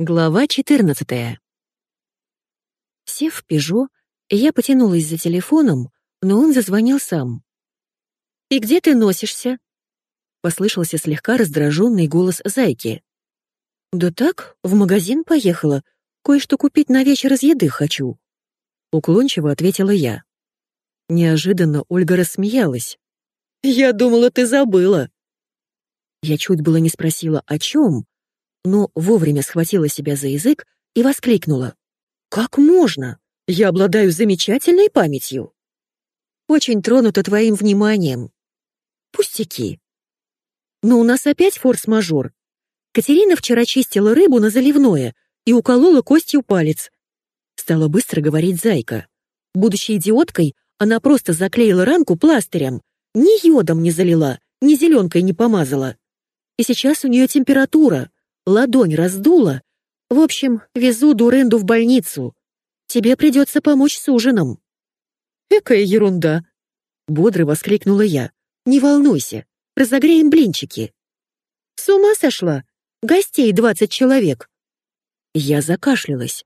Глава 14. Сев в «Пежо», я потянулась за телефоном, но он зазвонил сам. «И где ты носишься?» — послышался слегка раздраженный голос зайки. «Да так, в магазин поехала. Кое-что купить на вечер из еды хочу», — уклончиво ответила я. Неожиданно Ольга рассмеялась. «Я думала, ты забыла». Я чуть было не спросила, о чем, но вовремя схватила себя за язык и воскликнула. «Как можно? Я обладаю замечательной памятью!» «Очень тронута твоим вниманием». «Пустяки». «Но у нас опять форс-мажор. Катерина вчера чистила рыбу на заливное и уколола костью палец». Стала быстро говорить Зайка. Будучи идиоткой, она просто заклеила ранку пластырем, ни йодом не залила, ни зеленкой не помазала. И сейчас у нее температура, ладонь раздула. В общем, везу Дуренду в больницу. Тебе придется помочь с ужином». «Экая ерунда!» — бодро воскликнула я. «Не волнуйся, разогреем блинчики». «С ума сошла? Гостей двадцать человек!» Я закашлялась.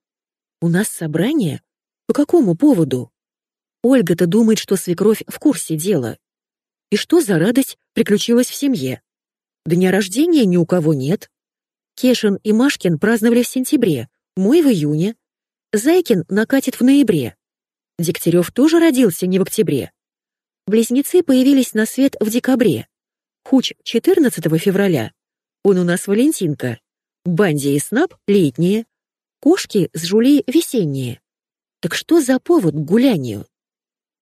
«У нас собрание? По какому поводу?» Ольга-то думает, что свекровь в курсе дела. И что за радость приключилась в семье? Дня рождения ни у кого нет. Кешин и Машкин праздновали в сентябре, мой в июне. Зайкин накатит в ноябре. Дегтярев тоже родился не в октябре. Близнецы появились на свет в декабре. Хуч 14 февраля. Он у нас Валентинка. Банди и Снап — летние. Кошки с Жули — весенние. Так что за повод к гулянию?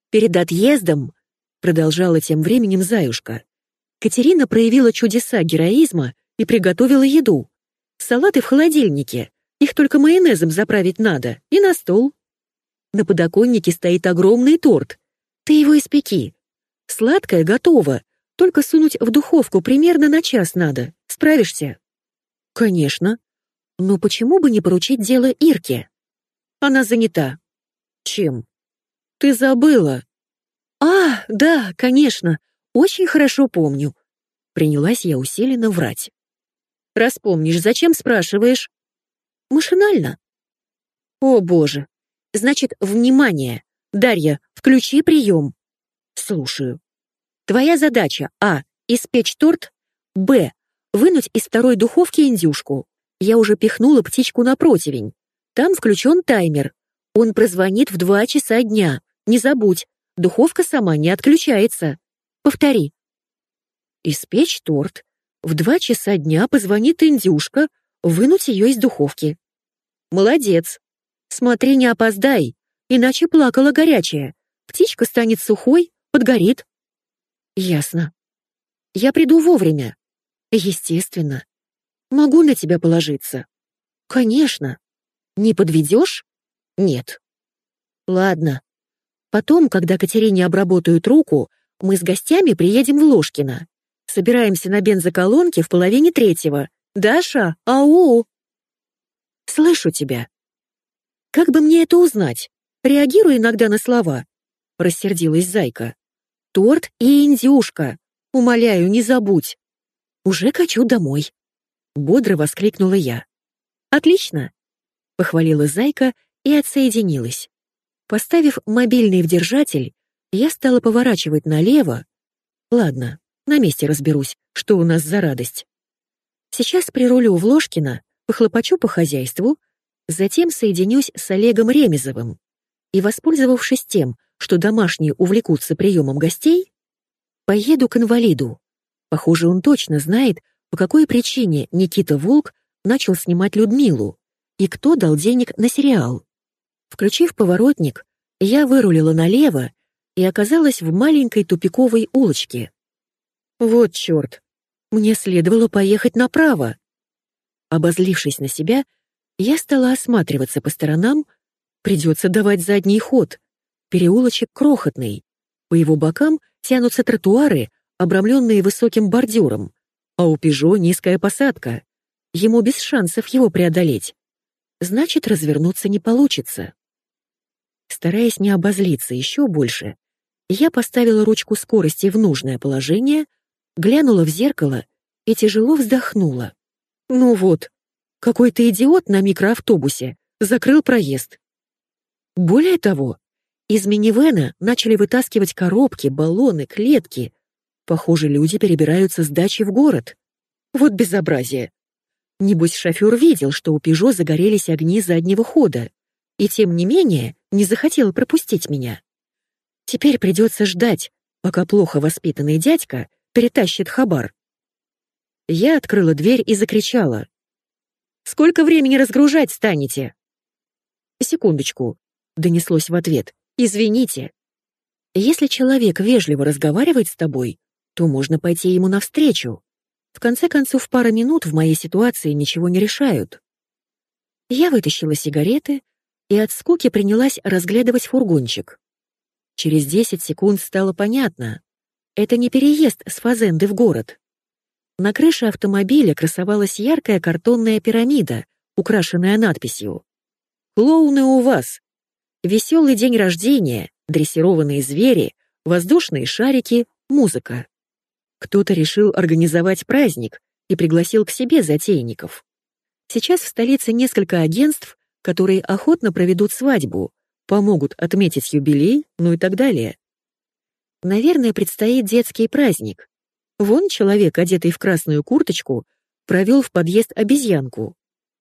Перед отъездом, продолжала тем временем Заюшка, Катерина проявила чудеса героизма и приготовила еду. Салаты в холодильнике. Их только майонезом заправить надо. И на стол. На подоконнике стоит огромный торт. Ты его испеки. Сладкое готово. Только сунуть в духовку примерно на час надо. Справишься? Конечно. Но почему бы не поручить дело Ирке? Она занята. Чем? Ты забыла. А, да, конечно. Очень хорошо помню. Принялась я усиленно врать. Распомнишь, зачем спрашиваешь? Машинально. О, боже. Значит, внимание. Дарья, включи прием. Слушаю. Твоя задача А. Испечь торт. Б. Вынуть из второй духовки индюшку. Я уже пихнула птичку на противень. Там включен таймер. Он прозвонит в два часа дня. Не забудь, духовка сама не отключается. Повтори. Испечь торт, в два часа дня позвонит индюшка, вынуть ее из духовки. Молодец. Смотри, не опоздай, иначе плакала горячая. Птичка станет сухой, подгорит. Ясно. Я приду вовремя. Естественно. Могу на тебя положиться. Конечно. Не подведешь? Нет. Ладно. Потом, когда Катерине обработают руку, мы с гостями приедем в Ложкино. Собираемся на бензоколонке в половине третьего. Даша, ау!» «Слышу тебя». «Как бы мне это узнать? Реагирую иногда на слова», — рассердилась Зайка. «Торт и индюшка. Умоляю, не забудь». «Уже качу домой», — бодро воскликнула я. «Отлично», — похвалила Зайка и отсоединилась. Поставив мобильный в держатель, я стала поворачивать налево. Ладно, на месте разберусь, что у нас за радость. Сейчас прирулю в Ложкино, похлопочу по хозяйству, затем соединюсь с Олегом Ремезовым и, воспользовавшись тем, что домашние увлекутся приемом гостей, поеду к инвалиду. Похоже, он точно знает, по какой причине Никита Волк начал снимать Людмилу и кто дал денег на сериал. Включив поворотник, я вырулила налево и оказалась в маленькой тупиковой улочке. Вот черт, мне следовало поехать направо. Обозлившись на себя, я стала осматриваться по сторонам, придется давать задний ход. Переулочек крохотный. По его бокам тянутся тротуары, обрамленные высоким бордюром, а у «Пежо» низкая посадка. Ему без шансов его преодолеть. Значит, развернуться не получится. Стараясь не обозлиться еще больше, я поставила ручку скорости в нужное положение глянула в зеркало и тяжело вздохнула. Ну вот, какой-то идиот на микроавтобусе закрыл проезд. Более того, из минивэна начали вытаскивать коробки, баллоны, клетки. Похоже, люди перебираются с дачи в город. Вот безобразие. Небось, шофер видел, что у «Пежо» загорелись огни заднего хода, и тем не менее не захотел пропустить меня. Теперь придется ждать, пока плохо воспитанный дядька перетащит хабар. Я открыла дверь и закричала. «Сколько времени разгружать станете?» «Секундочку», — донеслось в ответ. «Извините». Если человек вежливо разговаривает с тобой, то можно пойти ему навстречу. В конце концов, пара минут в моей ситуации ничего не решают. Я вытащила сигареты и от скуки принялась разглядывать фургончик. Через 10 секунд стало понятно. Это не переезд с Фазенды в город. На крыше автомобиля красовалась яркая картонная пирамида, украшенная надписью «Клоуны у вас! Веселый день рождения, дрессированные звери, воздушные шарики, музыка». Кто-то решил организовать праздник и пригласил к себе затейников. Сейчас в столице несколько агентств, которые охотно проведут свадьбу, помогут отметить юбилей, ну и так далее. Наверное, предстоит детский праздник. Вон человек, одетый в красную курточку, провел в подъезд обезьянку.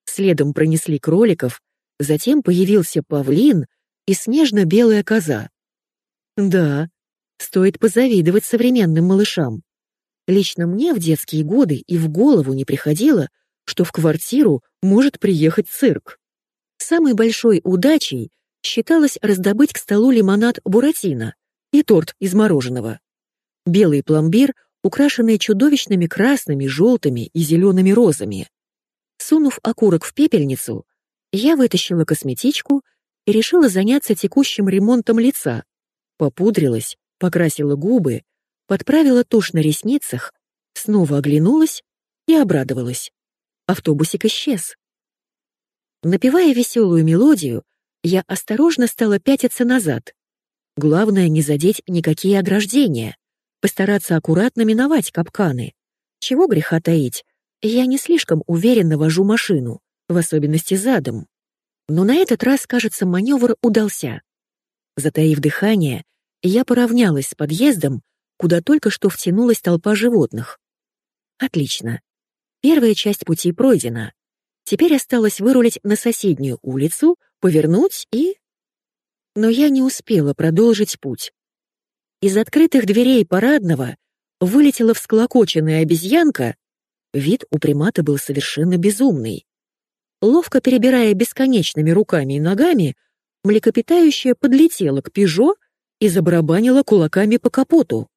Следом пронесли кроликов, затем появился павлин и снежно-белая коза. Да, стоит позавидовать современным малышам. Лично мне в детские годы и в голову не приходило, что в квартиру может приехать цирк. Самой большой удачей считалось раздобыть к столу лимонад «Буратино» и торт из мороженого. Белый пломбир, украшенный чудовищными красными, желтыми и зелеными розами. Сунув окурок в пепельницу, я вытащила косметичку и решила заняться текущим ремонтом лица. Попудрилась, покрасила губы, подправила тушь на ресницах, снова оглянулась и обрадовалась. Автобусик исчез. Напевая веселую мелодию, я осторожно стала пятиться назад. Главное не задеть никакие ограждения, постараться аккуратно миновать капканы. Чего греха таить, я не слишком уверенно вожу машину, в особенности задом. Но на этот раз, кажется, маневр удался. Затаив дыхание, я поравнялась с подъездом, куда только что втянулась толпа животных. Отлично. Первая часть пути пройдена. Теперь осталось вырулить на соседнюю улицу, повернуть и... Но я не успела продолжить путь. Из открытых дверей парадного вылетела всклокоченная обезьянка, вид у примата был совершенно безумный. Ловко перебирая бесконечными руками и ногами, млекопитающее подлетело к «Пежо» и забарабанило кулаками по капоту.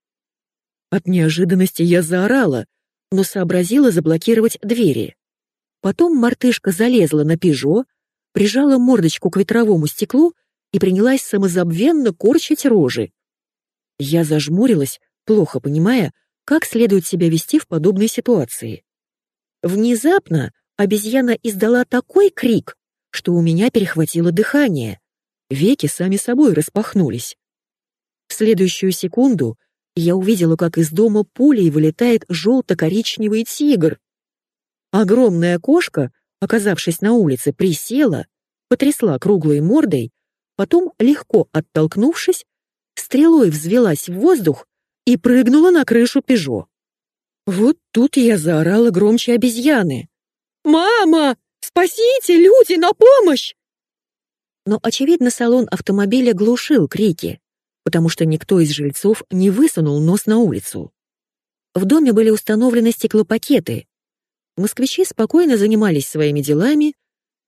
От неожиданности я заорала, но сообразила заблокировать двери. Потом мартышка залезла на «Пежо», прижала мордочку к ветровому стеклу и принялась самозабвенно корчить рожи. Я зажмурилась, плохо понимая, как следует себя вести в подобной ситуации. Внезапно обезьяна издала такой крик, что у меня перехватило дыхание. Веки сами собой распахнулись. В следующую секунду я увидела, как из дома пулей вылетает желто-коричневый тигр. Огромная кошка, оказавшись на улице, присела, потрясла круглой мордой, потом, легко оттолкнувшись, стрелой взвелась в воздух и прыгнула на крышу «Пежо». Вот тут я заорала громче обезьяны. «Мама! Спасите! Люди, на помощь!» Но, очевидно, салон автомобиля глушил крики потому что никто из жильцов не высунул нос на улицу. В доме были установлены стеклопакеты. Москвичи спокойно занимались своими делами,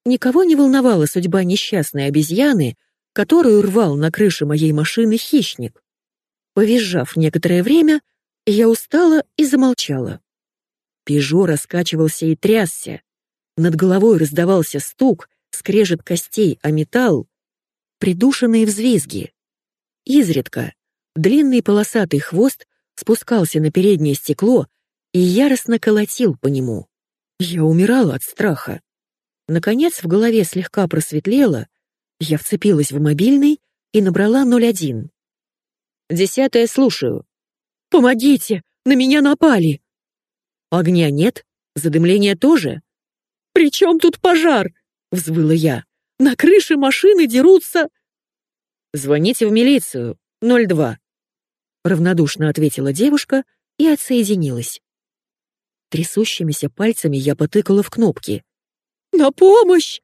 никого не волновала судьба несчастной обезьяны, которую рвал на крыше моей машины хищник. Повизжав некоторое время, я устала и замолчала. Пежо раскачивался и трясся. Над головой раздавался стук, скрежет костей о металл, придушенные взвизги. Изредка длинный полосатый хвост спускался на переднее стекло и яростно колотил по нему. Я умирала от страха. Наконец в голове слегка просветлело, я вцепилась в мобильный и набрала 01. «Десятое слушаю». «Помогите! На меня напали!» «Огня нет? Задымления тоже?» «При чем тут пожар?» — взвыла я. «На крыше машины дерутся...» «Звоните в милицию, 02», — равнодушно ответила девушка и отсоединилась. Трясущимися пальцами я потыкала в кнопки. «На помощь!»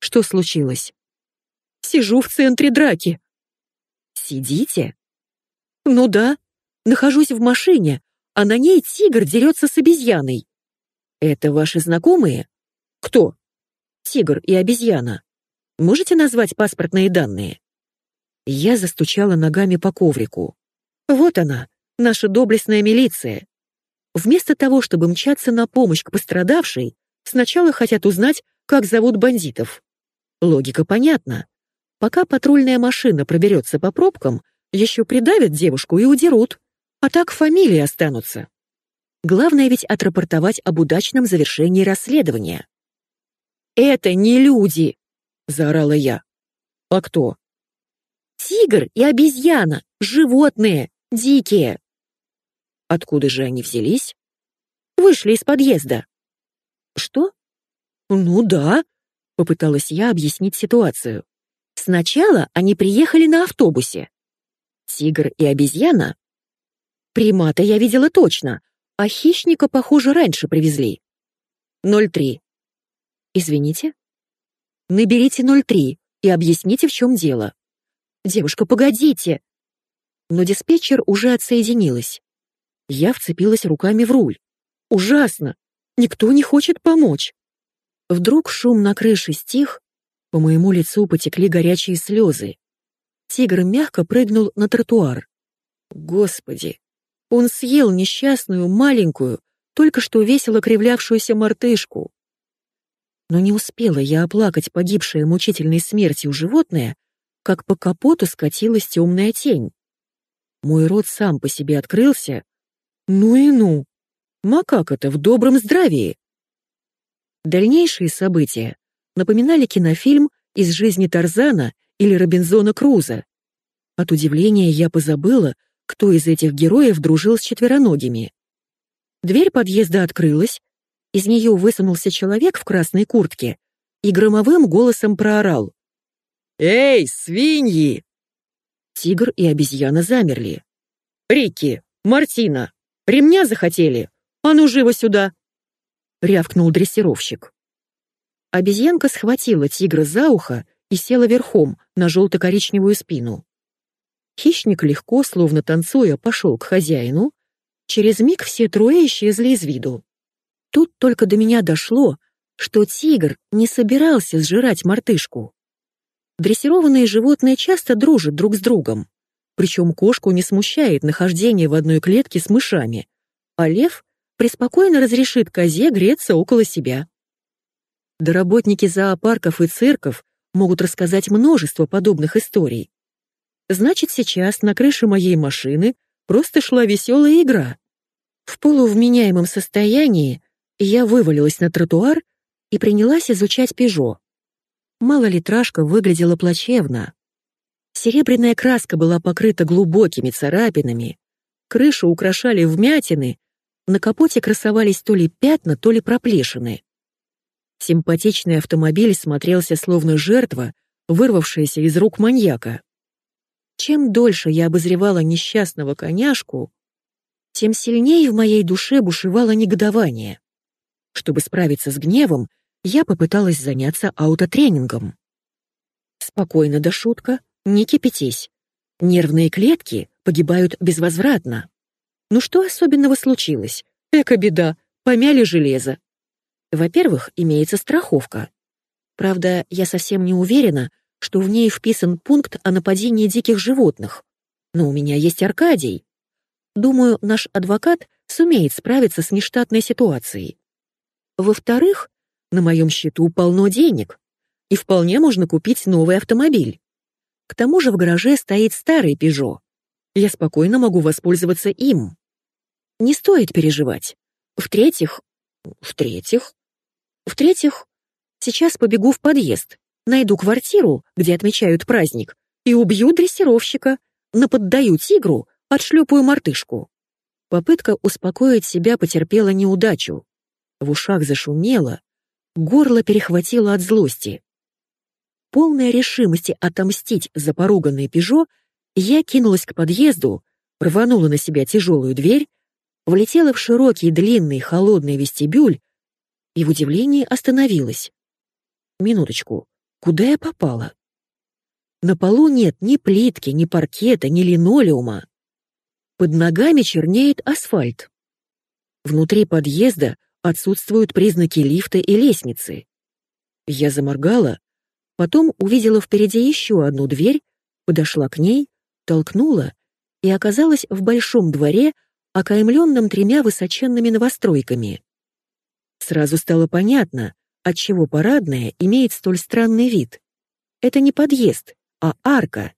Что случилось? Сижу в центре драки. Сидите? Ну да. Нахожусь в машине, а на ней тигр дерется с обезьяной. Это ваши знакомые? Кто? Тигр и обезьяна. Можете назвать паспортные данные? Я застучала ногами по коврику. Вот она, наша доблестная милиция. Вместо того, чтобы мчаться на помощь к пострадавшей, сначала хотят узнать, как зовут бандитов. Логика понятна. Пока патрульная машина проберется по пробкам, еще придавят девушку и удерут, а так фамилии останутся. Главное ведь отрапортовать об удачном завершении расследования. «Это не люди!» — заорала я. «А кто?» «Тигр и обезьяна, животные, дикие!» Откуда же они взялись? Вышли из подъезда. Что? Ну да, попыталась я объяснить ситуацию. Сначала они приехали на автобусе. Тигр и обезьяна? Примата я видела точно, а хищника, похоже, раньше привезли. 03. Извините? Наберите 03 и объясните, в чем дело. Девушка, погодите. Но диспетчер уже отсоединилась. Я вцепилась руками в руль. Ужасно! Никто не хочет помочь. Вдруг шум на крыше стих, по моему лицу потекли горячие слезы. Тигр мягко прыгнул на тротуар. Господи! Он съел несчастную, маленькую, только что весело кривлявшуюся мартышку. Но не успела я оплакать погибшее мучительной смертью животное, как по капоту скатилась темная тень. Мой рот сам по себе открылся, ну и ну! Макака-то в добром здравии! Дальнейшие события напоминали кинофильм из жизни Тарзана или Робинзона Круза. От удивления я позабыла, кто из этих героев дружил с четвероногими. Дверь подъезда открылась, из нее высунулся человек в красной куртке и громовым голосом проорал. «Эй, свиньи!» Тигр и обезьяна замерли. «Рикки! Мартина! Ремня захотели? А ну живо сюда!» Рявкнул дрессировщик. Обезьянка схватила тигра за ухо и села верхом на желто-коричневую спину. Хищник легко, словно танцуя, пошел к хозяину. Через миг все трое исчезли из виду. Тут только до меня дошло, что тигр не собирался сжирать мартышку. Дрессированные животные часто дружат друг с другом. Причем кошку не смущает нахождение в одной клетке с мышами, а лев преспокойно разрешит козе греться около себя. Да работники зоопарков и цирков могут рассказать множество подобных историй. Значит, сейчас на крыше моей машины просто шла веселая игра. В полувменяемом состоянии я вывалилась на тротуар и принялась изучать «Пежо». Малолитражка выглядела плачевно. Серебряная краска была покрыта глубокими царапинами, крышу украшали вмятины, на капоте красовались то ли пятна, то ли проплешины. Симпатичный автомобиль смотрелся словно жертва, вырвавшаяся из рук маньяка. Чем дольше я обозревала несчастного коняшку, тем сильнее в моей душе бушевало негодование. Чтобы справиться с гневом, я попыталась заняться аутотренингом. Спокойно да шутка, не кипятись. Нервные клетки погибают безвозвратно. Ну что особенного случилось? Эка беда, помяли железо. Во-первых, имеется страховка. Правда, я совсем не уверена, что в ней вписан пункт о нападении диких животных. Но у меня есть Аркадий. Думаю, наш адвокат сумеет справиться с нештатной ситуацией. Во-вторых, на моем счету полно денег, и вполне можно купить новый автомобиль. К тому же в гараже стоит старый «Пежо». Я спокойно могу воспользоваться им. Не стоит переживать. В-третьих... В-третьих... В-третьих, сейчас побегу в подъезд, найду квартиру, где отмечают праздник, и убью дрессировщика, наподдаю тигру, отшлепаю мартышку. Попытка успокоить себя потерпела неудачу. В ушах зашумело, Горло перехватило от злости. Полная решимости отомстить за поруганный «Пежо», я кинулась к подъезду, рванула на себя тяжелую дверь, влетела в широкий, длинный, холодный вестибюль и в удивлении остановилась. Минуточку, куда я попала? На полу нет ни плитки, ни паркета, ни линолеума. Под ногами чернеет асфальт. Внутри подъезда отсутствуют признаки лифта и лестницы. Я заморгала, потом увидела впереди еще одну дверь, подошла к ней, толкнула и оказалась в большом дворе, окаймленном тремя высоченными новостройками. Сразу стало понятно, отчего парадная имеет столь странный вид. Это не подъезд, а арка.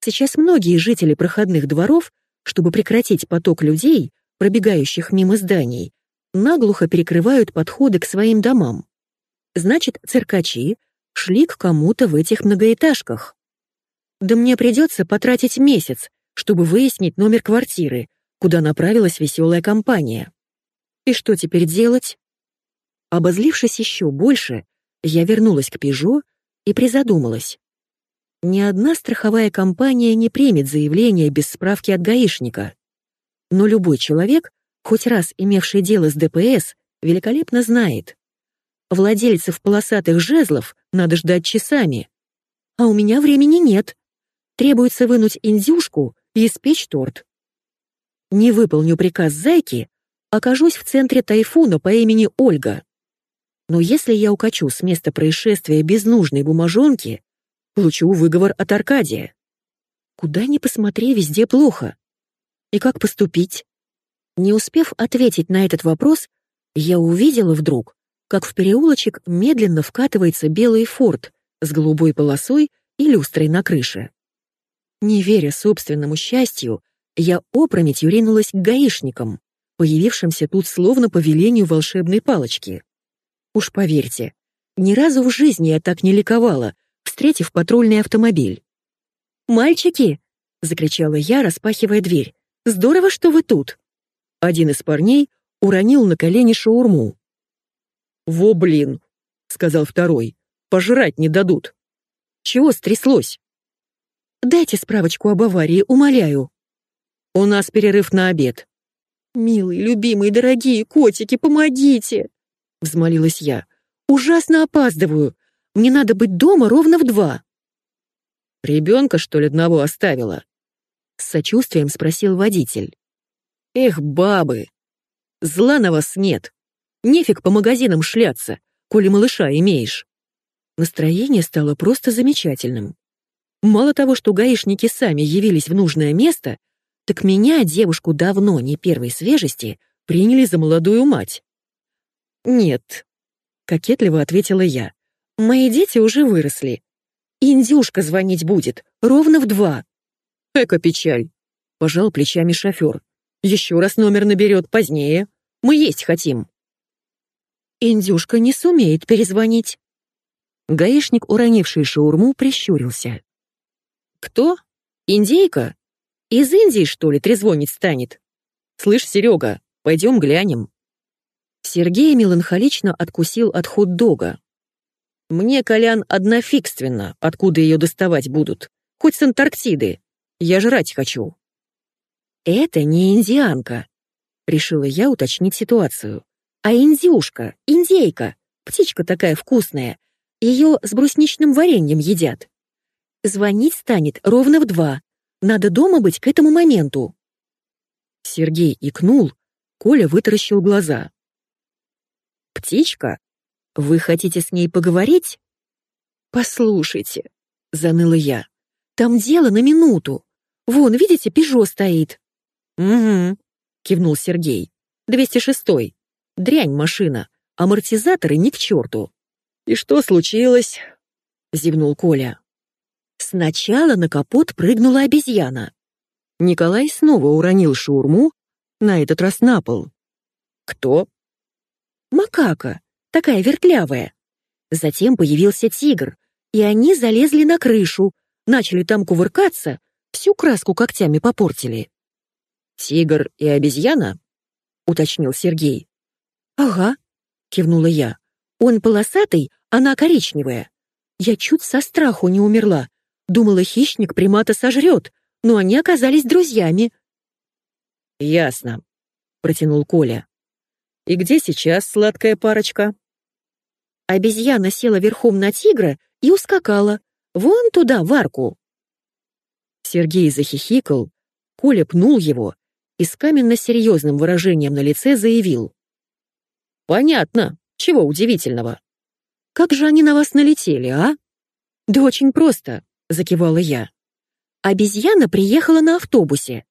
Сейчас многие жители проходных дворов, чтобы прекратить поток людей, пробегающих мимо зданий, наглухо перекрывают подходы к своим домам. Значит, циркачи шли к кому-то в этих многоэтажках. Да мне придется потратить месяц, чтобы выяснить номер квартиры, куда направилась веселая компания. И что теперь делать? Обозлившись еще больше, я вернулась к «Пежо» и призадумалась. Ни одна страховая компания не примет заявление без справки от гаишника. Но любой человек, хоть раз имевший дело с ДПС, великолепно знает. Владельцев полосатых жезлов надо ждать часами. А у меня времени нет. Требуется вынуть индюшку и испечь торт. Не выполню приказ зайки, окажусь в центре тайфуна по имени Ольга. Но если я укачу с места происшествия без нужной бумажонки, получу выговор от Аркадия. Куда ни посмотри, везде плохо. И как поступить? Не успев ответить на этот вопрос, я увидела вдруг, как в переулочек медленно вкатывается белый форт с голубой полосой и люстрой на крыше. Не веря собственному счастью, я опрометью ринулась к гаишникам, появившимся тут словно по велению волшебной палочки. Уж поверьте, ни разу в жизни я так не ликовала, встретив патрульный автомобиль. «Мальчики!» — закричала я, распахивая дверь. «Здорово, что вы тут!» Один из парней уронил на колени шаурму. «Во блин!» — сказал второй. «Пожрать не дадут!» «Чего стряслось?» «Дайте справочку об аварии, умоляю!» «У нас перерыв на обед!» «Милые, любимые, дорогие котики, помогите!» — взмолилась я. «Ужасно опаздываю. Мне надо быть дома ровно в два». «Ребенка, что ли, одного оставила?» С сочувствием спросил водитель. «Эх, бабы! Зла на вас нет. Нефиг по магазинам шляться, коли малыша имеешь». Настроение стало просто замечательным. Мало того, что гаишники сами явились в нужное место, так меня, девушку давно не первой свежести, приняли за молодую мать. «Нет», — кокетливо ответила я. «Мои дети уже выросли. Индюшка звонить будет, ровно в два». «Эка печаль», — пожал плечами шофер. «Еще раз номер наберет позднее. Мы есть хотим». «Индюшка не сумеет перезвонить». Гаишник, уронивший шаурму, прищурился. «Кто? Индейка? Из Индии, что ли, трезвонить станет? Слышь, Серега, пойдем глянем». Сергей меланхолично откусил от хот-дога. «Мне, Колян, однофигственно, откуда ее доставать будут. Хоть с Антарктиды. Я жрать хочу». «Это не индианка», — решила я уточнить ситуацию. «А индюшка, индейка, птичка такая вкусная. Ее с брусничным вареньем едят. Звонить станет ровно в два. Надо дома быть к этому моменту». Сергей икнул, Коля вытаращил глаза. «Птичка? Вы хотите с ней поговорить?» «Послушайте», — заныла я, — «там дело на минуту. Вон, видите, Пежо стоит». «Угу», — кивнул Сергей. «Двести шестой. Дрянь машина. Амортизаторы ни к черту». «И что случилось?» — зевнул Коля. Сначала на капот прыгнула обезьяна. Николай снова уронил шаурму, на этот раз на пол. «Кто?» макака, такая вертлявая. Затем появился тигр, и они залезли на крышу, начали там кувыркаться, всю краску когтями попортили. «Тигр и обезьяна?» — уточнил Сергей. «Ага», — кивнула я. Он полосатый, она коричневая. Я чуть со страху не умерла. Думала, хищник примата сожрет, но они оказались друзьями. «Ясно», — протянул Коля. «И где сейчас сладкая парочка?» Обезьяна села верхом на тигра и ускакала. Вон туда, в арку. Сергей захихикал, Коля пнул его и с каменно-серьезным выражением на лице заявил. «Понятно. Чего удивительного? Как же они на вас налетели, а?» «Да очень просто», — закивала я. «Обезьяна приехала на автобусе.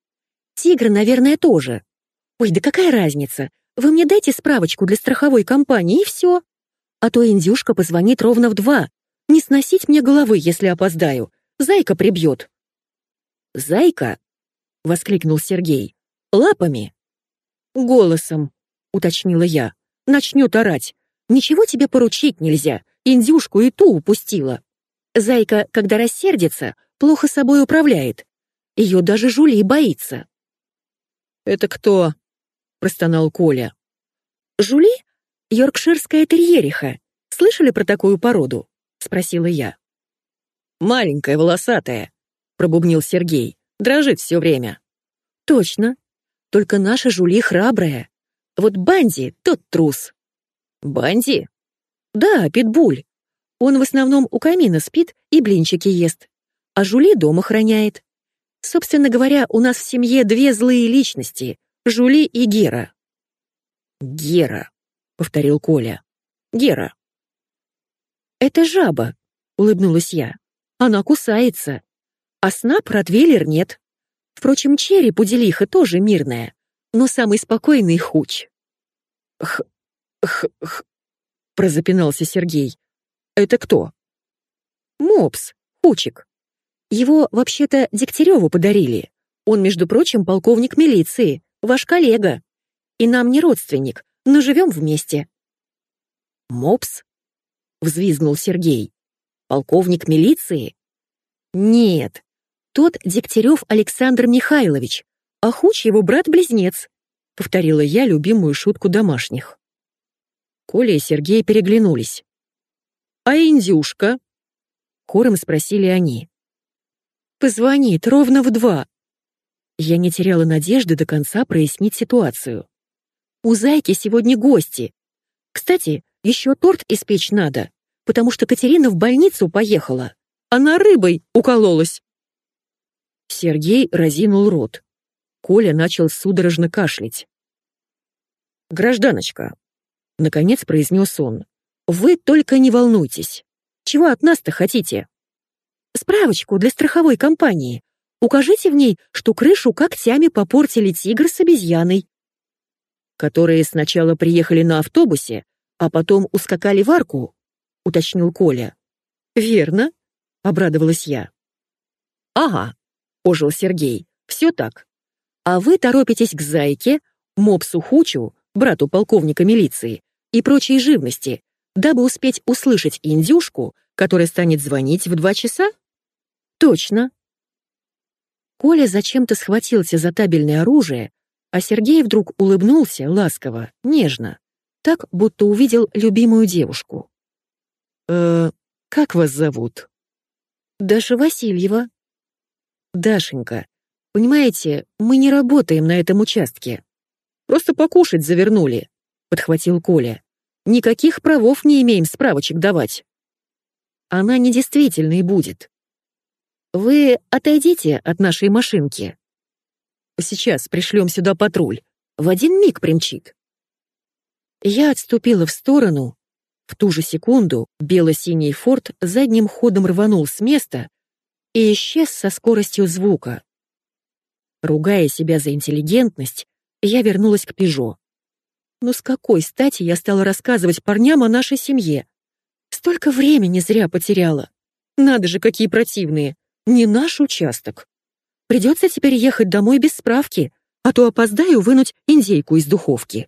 Тигр, наверное, тоже. Ой, да какая разница? Вы мне дайте справочку для страховой компании, и все. А то индюшка позвонит ровно в два. Не сносить мне головы, если опоздаю. Зайка прибьет». «Зайка?» — воскликнул Сергей. «Лапами?» «Голосом», — уточнила я. «Начнет орать. Ничего тебе поручить нельзя. Индюшку и ту упустила. Зайка, когда рассердится, плохо собой управляет. Ее даже Жули боится». «Это кто?» — простонал Коля. «Жули? Йоркширская терьериха. Слышали про такую породу?» — спросила я. «Маленькая, волосатая», — пробубнил Сергей. «Дрожит все время». «Точно. Только наша Жули храбрая. Вот Банди — тот трус». «Банди?» «Да, питбуль. Он в основном у камина спит и блинчики ест. А Жули дома охраняет. Собственно говоря, у нас в семье две злые личности — Жули и Гера». «Гера», — повторил Коля. «Гера». «Это жаба», — улыбнулась я. «Она кусается. А снап Ротвейлер нет. Впрочем, Черри Пуделиха тоже мирная, но самый спокойный Хуч». «Х... х... х...» — прозапинался Сергей. «Это кто?» «Мопс, Хучик. Его, вообще-то, Дегтяреву подарили. Он, между прочим, полковник милиции, ваш коллега. И нам не родственник, но живем вместе». «Мопс?» — взвизгнул Сергей. «Полковник милиции?» «Нет, тот Дегтярев Александр Михайлович, а Хуч его брат-близнец», — повторила я любимую шутку домашних. Коля и Сергей переглянулись. «А Индюшка?» — хором спросили они. «Позвонит ровно в два». Я не теряла надежды до конца прояснить ситуацию. «У Зайки сегодня гости. Кстати, еще торт испечь надо, потому что Катерина в больницу поехала. Она рыбой укололась. Сергей разинул рот. Коля начал судорожно кашлять. «Гражданочка», — наконец произнес он, — «вы только не волнуйтесь. Чего от нас-то хотите?» «Справочку для страховой компании. Укажите в ней, что крышу когтями попортили тигр с обезьяной». «Которые сначала приехали на автобусе, а потом ускакали в арку?» — уточнил Коля. «Верно», — обрадовалась я. «Ага», — ожил Сергей, — «все так. А вы торопитесь к Зайке, Мопсу Хучу, брату полковника милиции, и прочей живности, дабы успеть услышать индюшку, которая станет звонить в два часа? Точно. Коля зачем-то схватился за табельное оружие, а Сергей вдруг улыбнулся ласково, нежно так, будто увидел любимую девушку. «Э, как вас зовут?» «Даша Васильева». «Дашенька, понимаете, мы не работаем на этом участке. Просто покушать завернули», — подхватил Коля. «Никаких правов не имеем справочек давать». «Она недействительной будет. Вы отойдите от нашей машинки. Сейчас пришлем сюда патруль. В один миг примчит». Я отступила в сторону. В ту же секунду бело-синий форт задним ходом рванул с места и исчез со скоростью звука. Ругая себя за интеллигентность, я вернулась к Пежо. Но с какой стати я стала рассказывать парням о нашей семье? Столько времени зря потеряла. Надо же, какие противные. Не наш участок. Придется теперь ехать домой без справки, а то опоздаю вынуть индейку из духовки.